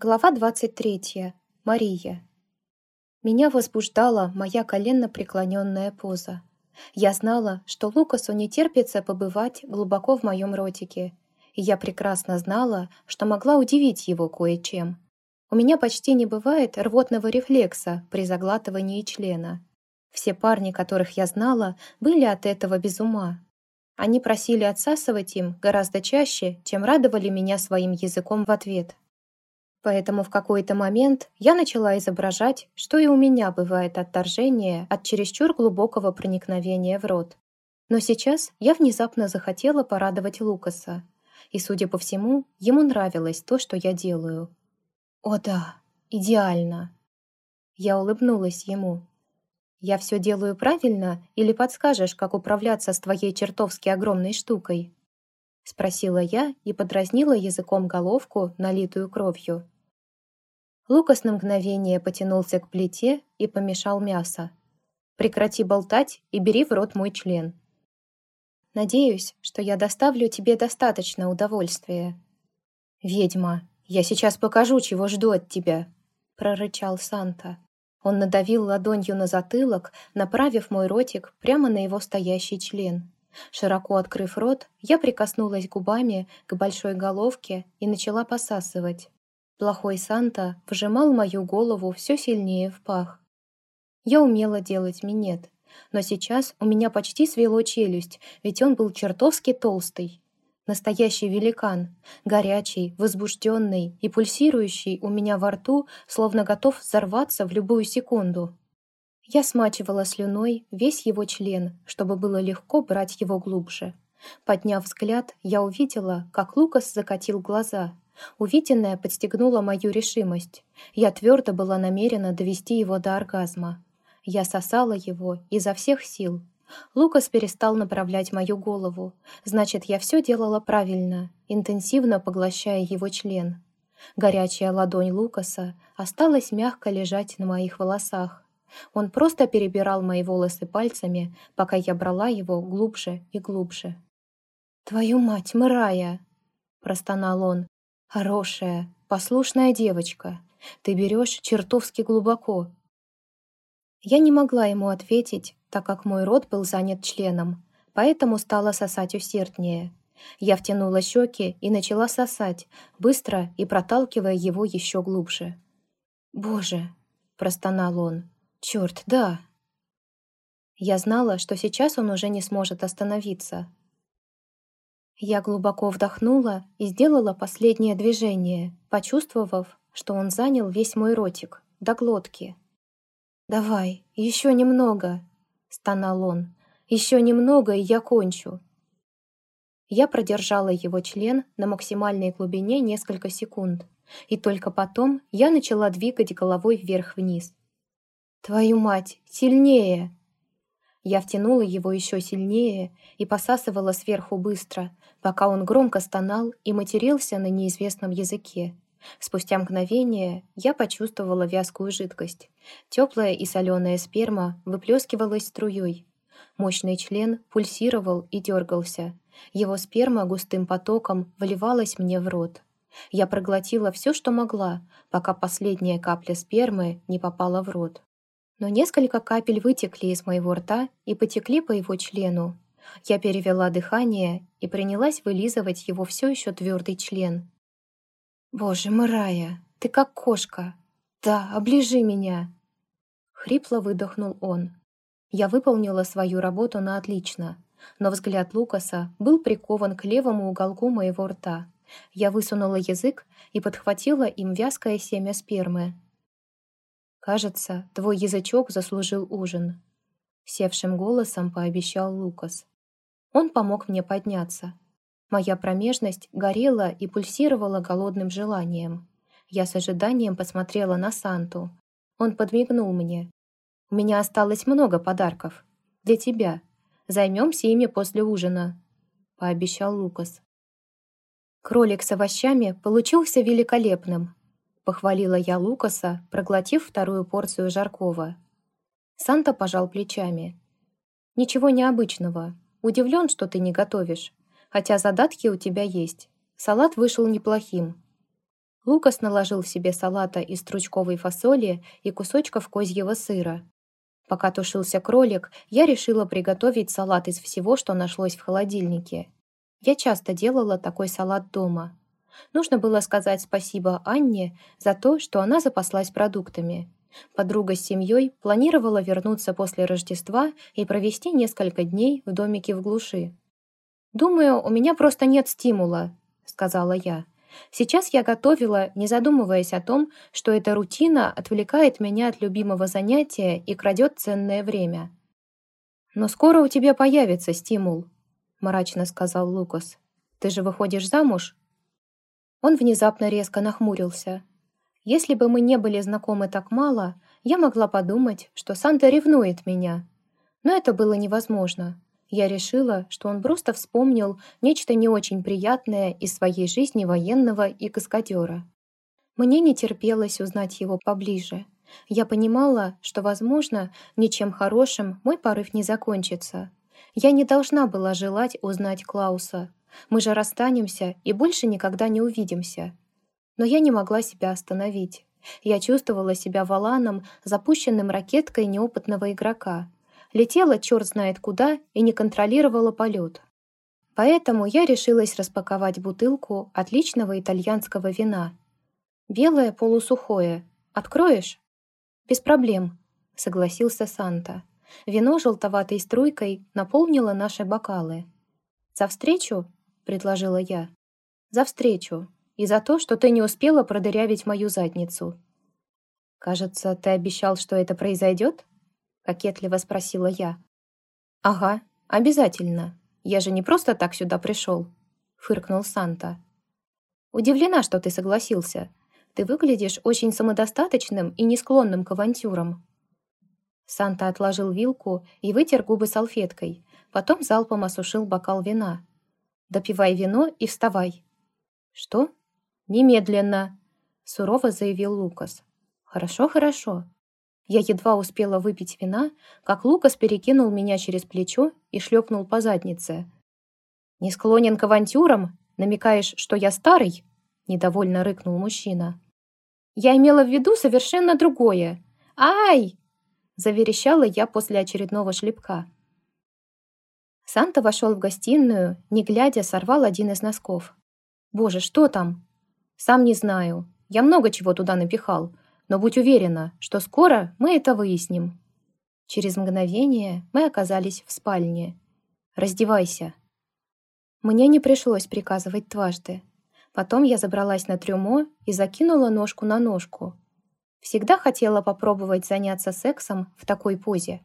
Глава 23. Мария. Меня возбуждала моя коленно-преклоненная поза. Я знала, что Лукасу не терпится побывать глубоко в моем ротике, и я прекрасно знала, что могла удивить его кое-чем. У меня почти не бывает рвотного рефлекса при заглатывании члена. Все парни, которых я знала, были от этого без ума. Они просили отсасывать им гораздо чаще, чем радовали меня своим языком в ответ. Поэтому в какой-то момент я начала изображать, что и у меня бывает отторжение от чересчур глубокого проникновения в рот. Но сейчас я внезапно захотела порадовать Лукаса. И, судя по всему, ему нравилось то, что я делаю. «О да, идеально!» Я улыбнулась ему. «Я все делаю правильно или подскажешь, как управляться с твоей чертовски огромной штукой?» — спросила я и подразнила языком головку, налитую кровью. Лукас на мгновение потянулся к плите и помешал мясо. «Прекрати болтать и бери в рот мой член». «Надеюсь, что я доставлю тебе достаточно удовольствия». «Ведьма, я сейчас покажу, чего жду от тебя», — прорычал Санта. Он надавил ладонью на затылок, направив мой ротик прямо на его стоящий член. Широко открыв рот, я прикоснулась губами к большой головке и начала посасывать. Плохой Санта вжимал мою голову все сильнее в пах. Я умела делать минет, но сейчас у меня почти свело челюсть, ведь он был чертовски толстый. Настоящий великан, горячий, возбужденный и пульсирующий у меня во рту, словно готов взорваться в любую секунду. Я смачивала слюной весь его член, чтобы было легко брать его глубже. Подняв взгляд, я увидела, как Лукас закатил глаза. Увиденное подстегнуло мою решимость. Я твердо была намерена довести его до оргазма. Я сосала его изо всех сил. Лукас перестал направлять мою голову. Значит, я все делала правильно, интенсивно поглощая его член. Горячая ладонь Лукаса осталась мягко лежать на моих волосах. Он просто перебирал мои волосы пальцами, пока я брала его глубже и глубже. «Твою мать, Мэрая!» — простонал он. «Хорошая, послушная девочка. Ты берешь чертовски глубоко». Я не могла ему ответить, так как мой рот был занят членом, поэтому стала сосать усерднее. Я втянула щеки и начала сосать, быстро и проталкивая его еще глубже. «Боже!» — простонал он. Черт, да. Я знала, что сейчас он уже не сможет остановиться. Я глубоко вдохнула и сделала последнее движение, почувствовав, что он занял весь мой ротик, до глотки. «Давай, еще немного», — стонал он. «Еще немного, и я кончу». Я продержала его член на максимальной глубине несколько секунд, и только потом я начала двигать головой вверх-вниз, «Твою мать, сильнее!» Я втянула его еще сильнее и посасывала сверху быстро, пока он громко стонал и матерился на неизвестном языке. Спустя мгновение я почувствовала вязкую жидкость. Теплая и соленая сперма выплескивалась струей. Мощный член пульсировал и дергался. Его сперма густым потоком вливалась мне в рот. Я проглотила все, что могла, пока последняя капля спермы не попала в рот но несколько капель вытекли из моего рта и потекли по его члену. Я перевела дыхание и принялась вылизывать его все еще твердый член. «Боже, Мэрая, ты как кошка! Да, оближи меня!» Хрипло выдохнул он. Я выполнила свою работу на отлично, но взгляд Лукаса был прикован к левому уголку моего рта. Я высунула язык и подхватила им вязкое семя спермы, «Кажется, твой язычок заслужил ужин», — севшим голосом пообещал Лукас. Он помог мне подняться. Моя промежность горела и пульсировала голодным желанием. Я с ожиданием посмотрела на Санту. Он подмигнул мне. «У меня осталось много подарков. Для тебя. Займемся ими после ужина», — пообещал Лукас. Кролик с овощами получился великолепным, Похвалила я Лукаса, проглотив вторую порцию жаркого. Санта пожал плечами. «Ничего необычного. Удивлен, что ты не готовишь. Хотя задатки у тебя есть. Салат вышел неплохим». Лукас наложил себе салата из стручковой фасоли и кусочков козьего сыра. Пока тушился кролик, я решила приготовить салат из всего, что нашлось в холодильнике. Я часто делала такой салат дома. Нужно было сказать спасибо Анне за то, что она запаслась продуктами. Подруга с семьей планировала вернуться после Рождества и провести несколько дней в домике в глуши. «Думаю, у меня просто нет стимула», — сказала я. Сейчас я готовила, не задумываясь о том, что эта рутина отвлекает меня от любимого занятия и крадет ценное время. «Но скоро у тебя появится стимул», — мрачно сказал Лукас. «Ты же выходишь замуж?» Он внезапно резко нахмурился. Если бы мы не были знакомы так мало, я могла подумать, что Санта ревнует меня. Но это было невозможно. Я решила, что он просто вспомнил нечто не очень приятное из своей жизни военного и каскадера. Мне не терпелось узнать его поближе. Я понимала, что, возможно, ничем хорошим мой порыв не закончится. Я не должна была желать узнать Клауса, мы же расстанемся и больше никогда не увидимся. Но я не могла себя остановить. Я чувствовала себя валаном, запущенным ракеткой неопытного игрока. Летела черт знает куда и не контролировала полет. Поэтому я решилась распаковать бутылку отличного итальянского вина. Белое полусухое. Откроешь? Без проблем, согласился Санта. Вино желтоватой струйкой наполнило наши бокалы. За встречу предложила я. «За встречу и за то, что ты не успела продырявить мою задницу». «Кажется, ты обещал, что это произойдет?» — кокетливо спросила я. «Ага, обязательно. Я же не просто так сюда пришел», — фыркнул Санта. «Удивлена, что ты согласился. Ты выглядишь очень самодостаточным и не склонным к авантюрам». Санта отложил вилку и вытер губы салфеткой, потом залпом осушил бокал вина, Допивай вино и вставай». «Что?» «Немедленно», — сурово заявил Лукас. «Хорошо, хорошо». Я едва успела выпить вина, как Лукас перекинул меня через плечо и шлепнул по заднице. «Не склонен к авантюрам? Намекаешь, что я старый?» — недовольно рыкнул мужчина. «Я имела в виду совершенно другое. Ай!» — заверещала я после очередного шлепка. Санта вошел в гостиную, не глядя, сорвал один из носков. «Боже, что там?» «Сам не знаю. Я много чего туда напихал. Но будь уверена, что скоро мы это выясним». Через мгновение мы оказались в спальне. «Раздевайся». Мне не пришлось приказывать дважды. Потом я забралась на трюмо и закинула ножку на ножку. Всегда хотела попробовать заняться сексом в такой позе.